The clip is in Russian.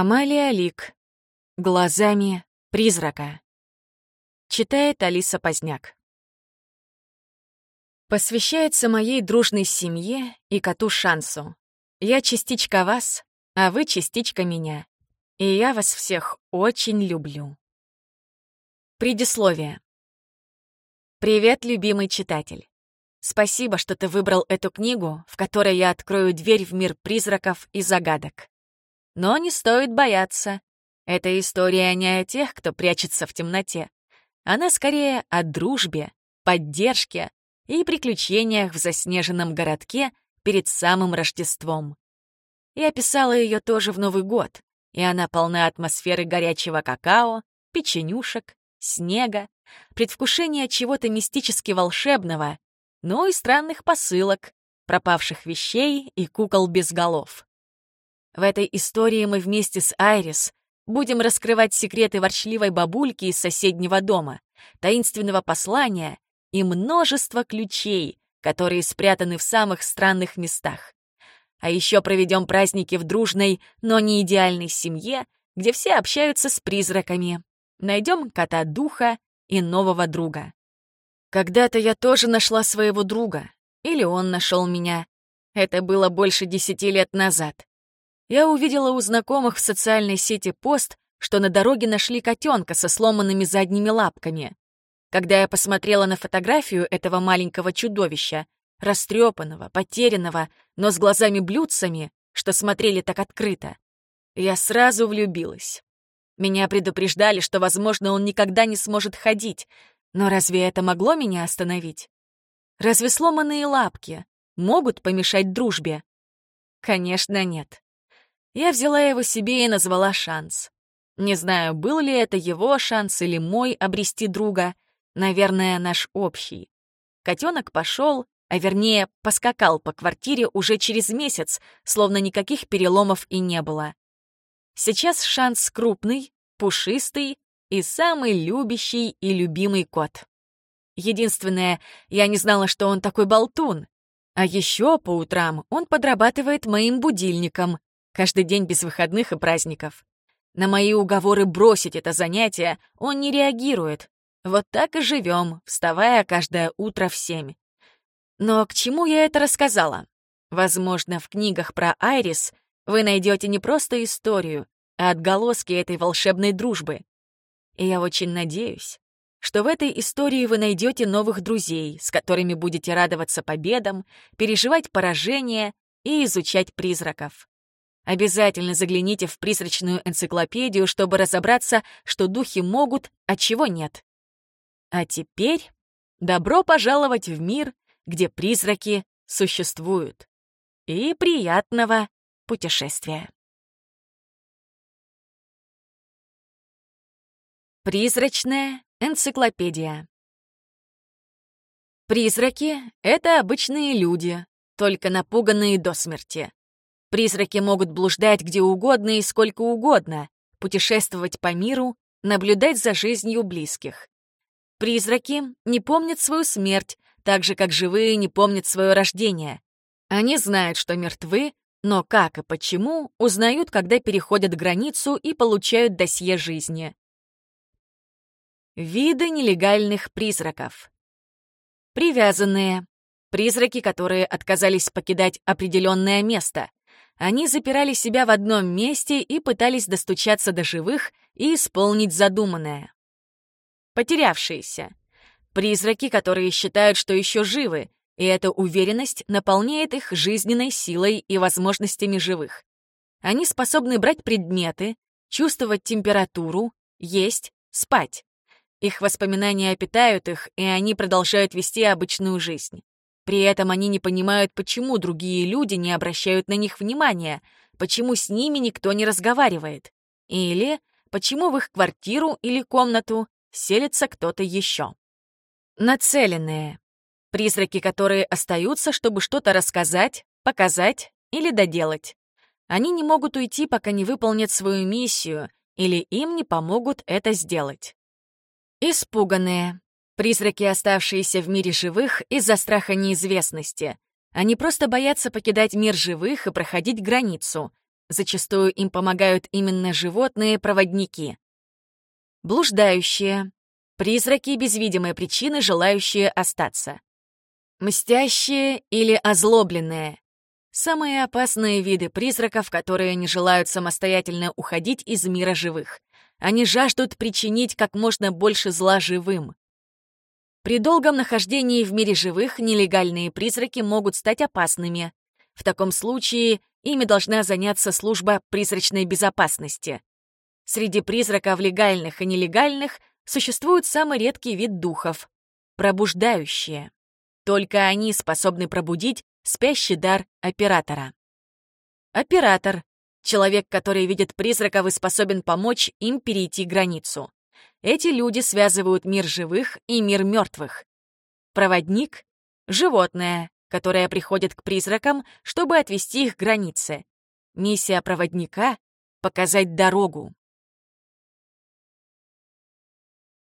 Амалия Лик. Глазами призрака. Читает Алиса Поздняк. Посвящается моей дружной семье и коту Шансу. Я частичка вас, а вы частичка меня. И я вас всех очень люблю. Предисловие. Привет, любимый читатель. Спасибо, что ты выбрал эту книгу, в которой я открою дверь в мир призраков и загадок. Но не стоит бояться. Эта история не о тех, кто прячется в темноте. Она скорее о дружбе, поддержке и приключениях в заснеженном городке перед самым Рождеством. Я писала ее тоже в Новый год, и она полна атмосферы горячего какао, печенюшек, снега, предвкушения чего-то мистически волшебного, ну и странных посылок, пропавших вещей и кукол без голов. В этой истории мы вместе с Айрис будем раскрывать секреты ворчливой бабульки из соседнего дома, таинственного послания и множество ключей, которые спрятаны в самых странных местах. А еще проведем праздники в дружной, но не идеальной семье, где все общаются с призраками. Найдем кота-духа и нового друга. Когда-то я тоже нашла своего друга. Или он нашел меня. Это было больше десяти лет назад. Я увидела у знакомых в социальной сети пост, что на дороге нашли котенка со сломанными задними лапками. Когда я посмотрела на фотографию этого маленького чудовища, растрепанного, потерянного, но с глазами-блюдцами, что смотрели так открыто, я сразу влюбилась. Меня предупреждали, что, возможно, он никогда не сможет ходить, но разве это могло меня остановить? Разве сломанные лапки могут помешать дружбе? Конечно, нет. Я взяла его себе и назвала «Шанс». Не знаю, был ли это его шанс или мой обрести друга — Наверное, наш общий. Котенок пошел, а вернее, поскакал по квартире уже через месяц, словно никаких переломов и не было. Сейчас шанс крупный, пушистый и самый любящий и любимый кот. Единственное, я не знала, что он такой болтун. А еще по утрам он подрабатывает моим будильником, каждый день без выходных и праздников. На мои уговоры бросить это занятие он не реагирует, вот так и живем, вставая каждое утро в семь. Но к чему я это рассказала? Возможно, в книгах про Айрис вы найдете не просто историю, а отголоски этой волшебной дружбы. И я очень надеюсь, что в этой истории вы найдете новых друзей, с которыми будете радоваться победам, переживать поражения и изучать призраков. Обязательно загляните в призрачную энциклопедию, чтобы разобраться, что духи могут, а чего нет. А теперь добро пожаловать в мир, где призраки существуют. И приятного путешествия. Призрачная энциклопедия. Призраки — это обычные люди, только напуганные до смерти. Призраки могут блуждать где угодно и сколько угодно, путешествовать по миру, наблюдать за жизнью близких. Призраки не помнят свою смерть, так же, как живые не помнят свое рождение. Они знают, что мертвы, но как и почему узнают, когда переходят границу и получают досье жизни. Виды нелегальных призраков. Привязанные. Призраки, которые отказались покидать определенное место. Они запирали себя в одном месте и пытались достучаться до живых и исполнить задуманное потерявшиеся. Призраки, которые считают, что еще живы, и эта уверенность наполняет их жизненной силой и возможностями живых. Они способны брать предметы, чувствовать температуру, есть, спать. Их воспоминания питают их, и они продолжают вести обычную жизнь. При этом они не понимают, почему другие люди не обращают на них внимания, почему с ними никто не разговаривает. Или почему в их квартиру или комнату селится кто-то еще. Нацеленные. Призраки, которые остаются, чтобы что-то рассказать, показать или доделать. Они не могут уйти, пока не выполнят свою миссию, или им не помогут это сделать. Испуганные. Призраки, оставшиеся в мире живых из-за страха неизвестности. Они просто боятся покидать мир живых и проходить границу. Зачастую им помогают именно животные-проводники. Блуждающие. Призраки без видимой причины, желающие остаться. Мстящие или озлобленные. Самые опасные виды призраков, которые не желают самостоятельно уходить из мира живых. Они жаждут причинить как можно больше зла живым. При долгом нахождении в мире живых нелегальные призраки могут стать опасными. В таком случае ими должна заняться служба призрачной безопасности. Среди призраков легальных и нелегальных существует самый редкий вид духов — пробуждающие. Только они способны пробудить спящий дар оператора. Оператор — человек, который видит призраков и способен помочь им перейти границу. Эти люди связывают мир живых и мир мертвых. Проводник — животное, которое приходит к призракам, чтобы отвести их границы. Миссия проводника — показать дорогу.